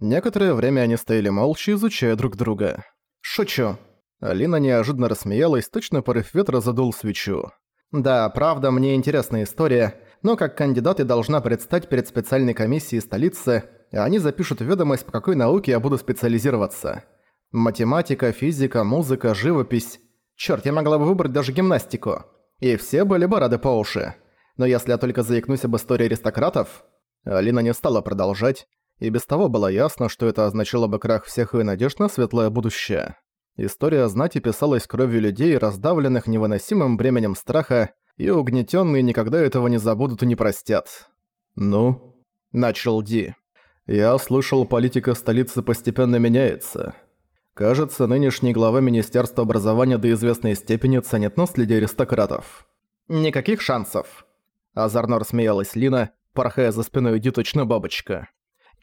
Некоторое время они стояли молча, изучая друг друга. «Шучу». Алина неожиданно рассмеялась, точно порыв ветра задул свечу. «Да, правда, мне интересная история, но как кандидат я должна предстать перед специальной комиссией столицы, и они запишут ведомость, по какой науке я буду специализироваться. Математика, физика, музыка, живопись. Чёрт, я могла бы выбрать даже гимнастику. И все были бы рады по уши. Но если я только заикнусь об истории аристократов... Алина не стала продолжать, и без того было ясно, что это означало бы крах всех и надежд на светлое будущее. История знати писалась кровью людей, раздавленных невыносимым бременем страха, и угнетенные никогда этого не забудут и не простят. «Ну?» – начал Ди. «Я слышал, политика столицы постепенно меняется. Кажется, нынешний глава Министерства образования до известной степени ценит наследие аристократов». «Никаких шансов!» Озорно рассмеялась Лина, порхая за спиной Ди точно бабочка.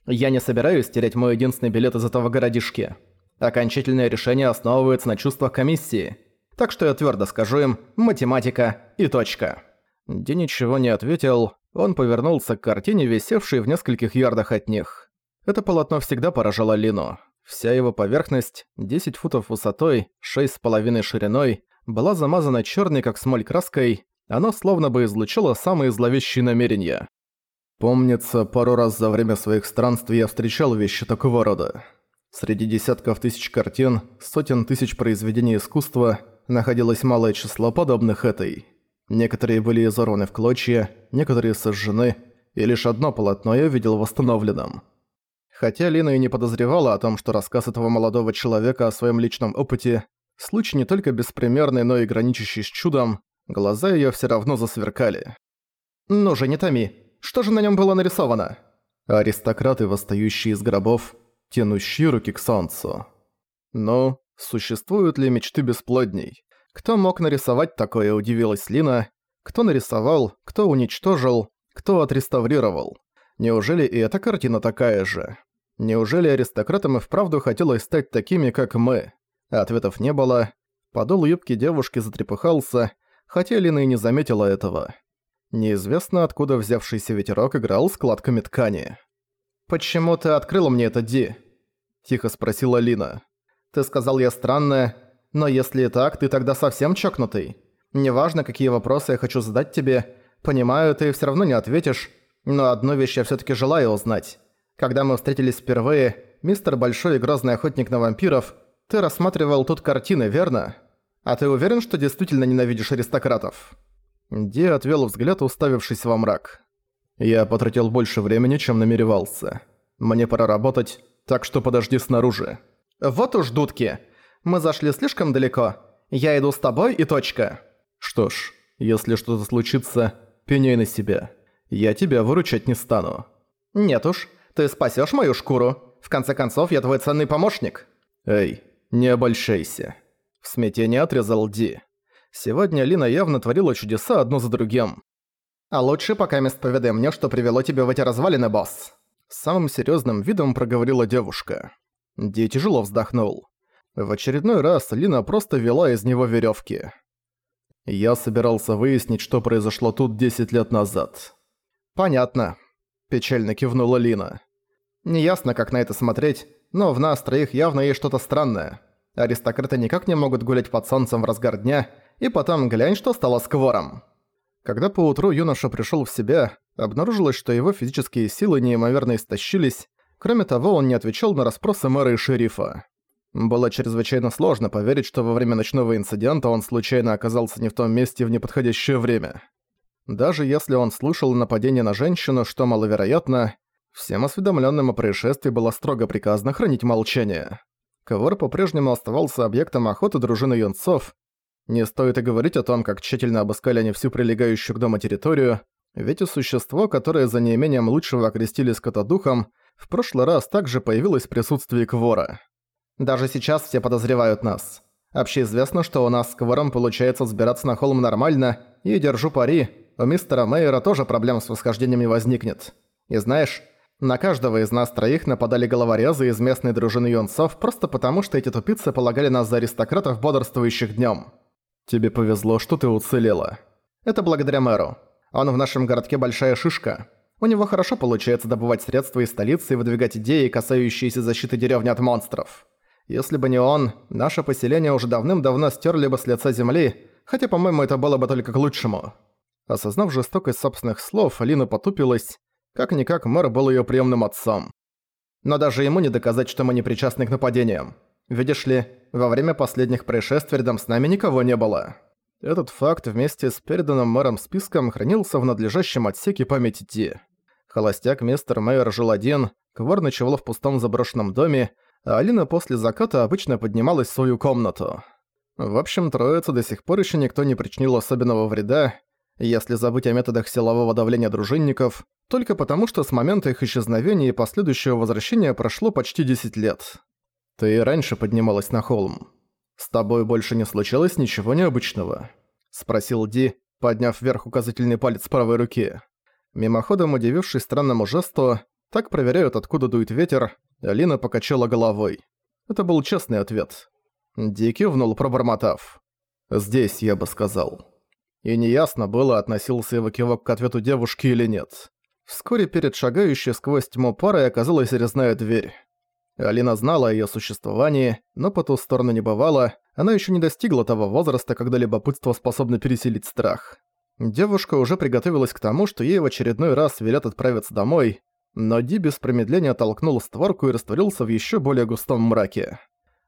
«Я не собираюсь терять мой единственный билет из этого городишки. Окончательное решение основывается на чувствах комиссии. Так что я твердо скажу им «математика» и точка». Ди ничего не ответил, он повернулся к картине, висевшей в нескольких ярдах от них. Это полотно всегда поражало Лину. Вся его поверхность, 10 футов высотой, 6,5 шириной, была замазана черной как смоль краской, оно словно бы излучало самые зловещие намерения. Помнится, пару раз за время своих странствий я встречал вещи такого рода. Среди десятков тысяч картин, сотен тысяч произведений искусства находилось малое число подобных этой. Некоторые были изорваны в клочья, некоторые сожжены, и лишь одно полотно я видел восстановленным. Хотя Лина и не подозревала о том, что рассказ этого молодого человека о своем личном опыте – случай не только беспримерный, но и граничащий с чудом, глаза её всё равно засверкали. «Ну же, не томи, что же на нём было нарисовано?» Аристократы, восстающие из гробов, тянущие руки к солнцу. Но существуют ли мечты бесплодней? Кто мог нарисовать такое, удивилась Лина. Кто нарисовал, кто уничтожил, кто отреставрировал? Неужели и эта картина такая же? Неужели аристократам и вправду хотелось стать такими, как мы? Ответов не было. Подол юбки девушки затрепыхался, хотя Лина и не заметила этого. Неизвестно, откуда взявшийся ветерок играл складками ткани. «Почему ты открыла мне это, Ди?» – тихо спросила Лина. «Ты сказал, я странная, но если и так, ты тогда совсем чокнутый. Неважно, какие вопросы я хочу задать тебе, понимаю, ты все равно не ответишь, но одну вещь я все таки желаю узнать. Когда мы встретились впервые, мистер Большой и Грозный Охотник на Вампиров, ты рассматривал тут картины, верно? А ты уверен, что действительно ненавидишь аристократов?» Ди отвел взгляд, уставившись во мрак. Я потратил больше времени, чем намеревался. Мне пора работать, так что подожди снаружи. Вот уж, дудки. Мы зашли слишком далеко. Я иду с тобой и точка. Что ж, если что-то случится, пеняй на себя. Я тебя выручать не стану. Нет уж, ты спасешь мою шкуру. В конце концов, я твой ценный помощник. Эй, не обольщайся. В смятении отрезал Ди. Сегодня Лина явно творила чудеса одно за другим. А лучше пока мест поведай мне, что привело тебя в эти развалины, босс. С самым серьезным видом проговорила девушка. Ди тяжело вздохнул. В очередной раз Лина просто вела из него веревки. Я собирался выяснить, что произошло тут 10 лет назад. Понятно. Печально кивнула Лина. Неясно, как на это смотреть, но в нас троих явно есть что-то странное. Аристократы никак не могут гулять под солнцем в разгар дня, и потом глянь, что стало с Квором. Когда поутру юноша пришел в себя, обнаружилось, что его физические силы неимоверно истощились, кроме того, он не отвечал на расспросы мэра и шерифа. Было чрезвычайно сложно поверить, что во время ночного инцидента он случайно оказался не в том месте в неподходящее время. Даже если он слышал нападение на женщину, что маловероятно, всем осведомленным о происшествии было строго приказано хранить молчание. Ковор по-прежнему оставался объектом охоты дружины юнцов, не стоит и говорить о том, как тщательно обыскали они всю прилегающую к дому территорию, ведь и существо, которое за неимением лучшего окрестили скотодухом, в прошлый раз также появилось в присутствии Квора. Даже сейчас все подозревают нас. Общеизвестно, что у нас с Квором получается взбираться на холм нормально, и держу пари, у мистера Мейера тоже проблем с восхождением не возникнет. И знаешь, на каждого из нас троих нападали головорезы из местной дружины юнцов просто потому, что эти тупицы полагали нас за аристократов, бодрствующих днем. «Тебе повезло, что ты уцелела». «Это благодаря мэру. Он в нашем городке большая шишка. У него хорошо получается добывать средства из столицы и выдвигать идеи, касающиеся защиты деревни от монстров. Если бы не он, наше поселение уже давным-давно стерли бы с лица земли, хотя, по-моему, это было бы только к лучшему. Осознав жестокость собственных слов, Алина потупилась. Как-никак мэр был ее приемным отцом. Но даже ему не доказать, что мы не причастны к нападениям. Видишь ли, во время последних происшествий рядом с нами никого не было. Этот факт вместе с переданным мэром списком хранился в надлежащем отсеке памяти Ди. Холостяк мистер Мэйер жил один, Квар ночевал в пустом заброшенном доме, а Алина после заката обычно поднималась в свою комнату. В общем, троице до сих пор еще никто не причинил особенного вреда, если забыть о методах силового давления дружинников, только потому что с момента их исчезновения и последующего возвращения прошло почти 10 лет. Ты и раньше поднималась на холм. «С тобой больше не случилось ничего необычного?» – спросил Ди, подняв вверх указательный палец правой руки. Мимоходом удивившись странному жесту, так проверяют, откуда дует ветер, Алина покачала головой. Это был честный ответ. Ди кивнул, пробормотав. «Здесь, я бы сказал». И неясно было, относился его кивок к ответу девушки или нет. Вскоре перед шагающей сквозь тьму парой оказалась резная дверь. Алина знала о её существовании, но по ту сторону не бывало, она ещё не достигла того возраста, когда любопытство способно пересилить страх. Девушка уже приготовилась к тому, что ей в очередной раз велят отправиться домой, но Ди без промедления толкнул створку и растворился в ещё более густом мраке.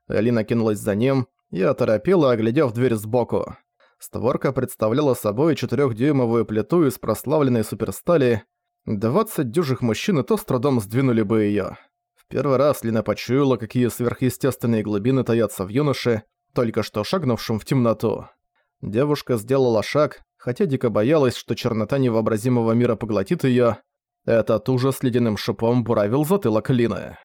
Алина кинулась за ним и оторопела, оглядев дверь сбоку. Створка представляла собой четырёхдюймовую плиту из прославленной суперстали. Двадцать дюжих мужчин и то с трудом сдвинули бы её. Первый раз Лина почуяла, какие сверхъестественные глубины таятся в юноше, только что шагнувшем в темноту. Девушка сделала шаг, хотя дико боялась, что чернота невообразимого мира поглотит её. Этот ужас ледяным шипом буравил затылок Лины.